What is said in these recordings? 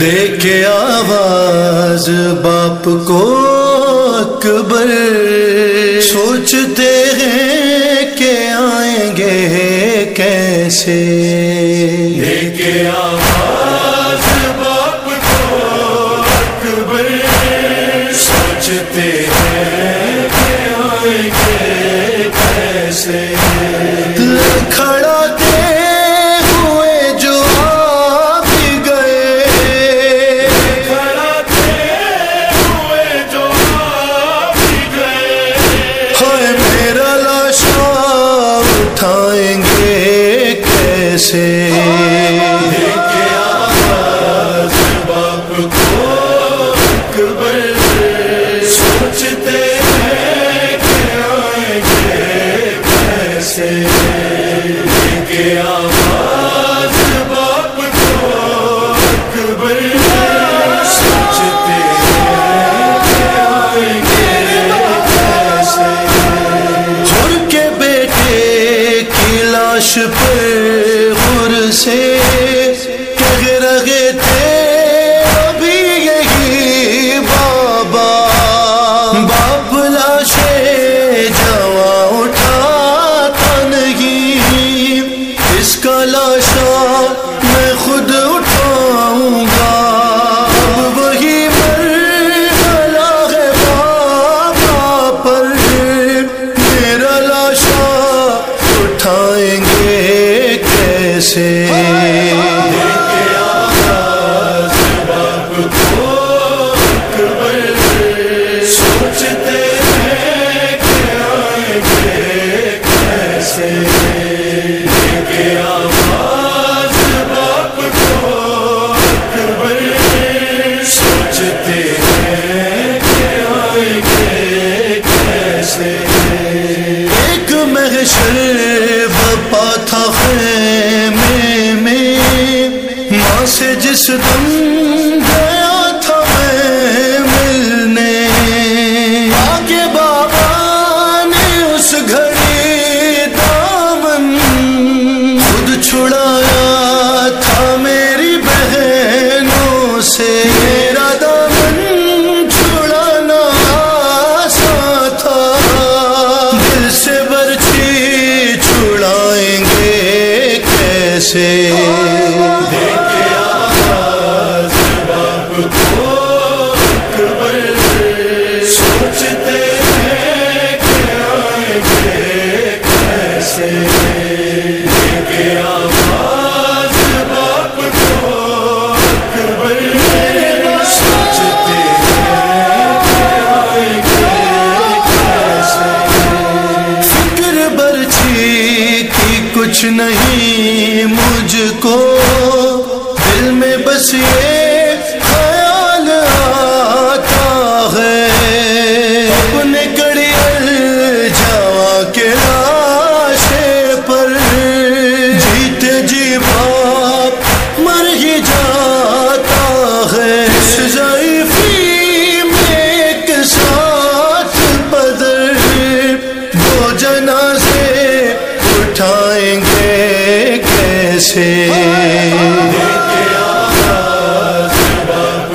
دیکھے آواز باپ کو اکبر۔ سوچتے ہیں کہ آئیں گے کیسے؟ قلبي سے سے کو دل میں بس یہ خیال آتا ہے۔ اپنے گڑی جا کے لاشے پر جیتے جی باپ مر ہی جا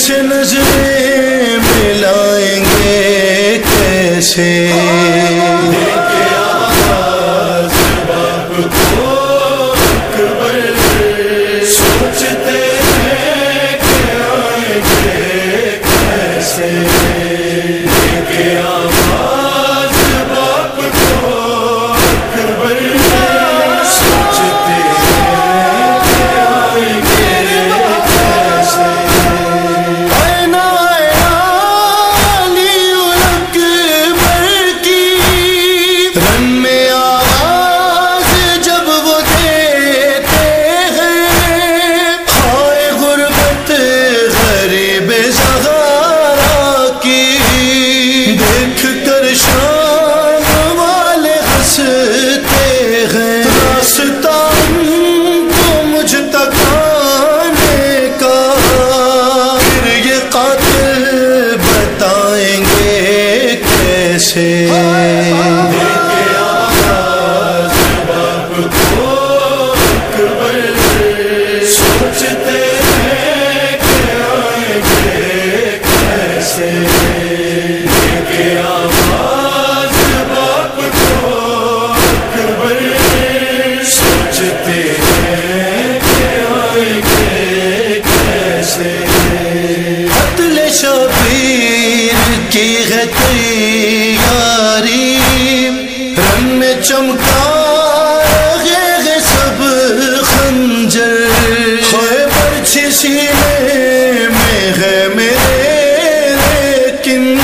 کیسے نظریں ملائیں گے؟ کیسے شان والے ہنستے ہیں راستہ کو مجھ تک آنے کا۔ پھر یہ قاتل بتائیں گے کیسے؟ میں چمکا گے سب خنجر۔ ہے پر چھسی میں ہے میرے لیکن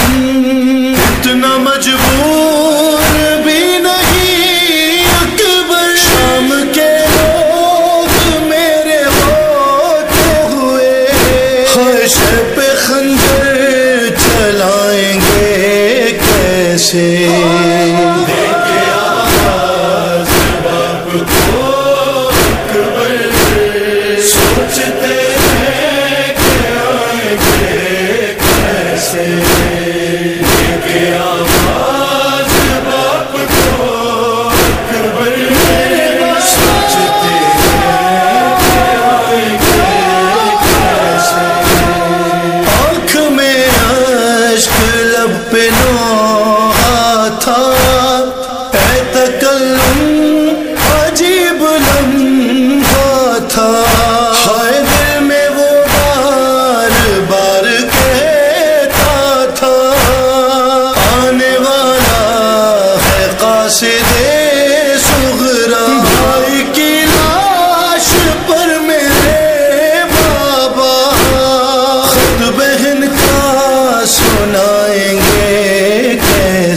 اتنا مجبور بھی نہیں۔ اکبر، شام کے لوگ میرے ہوتے ہوئے خوش پہ خنجر چلائیں گے کیسے؟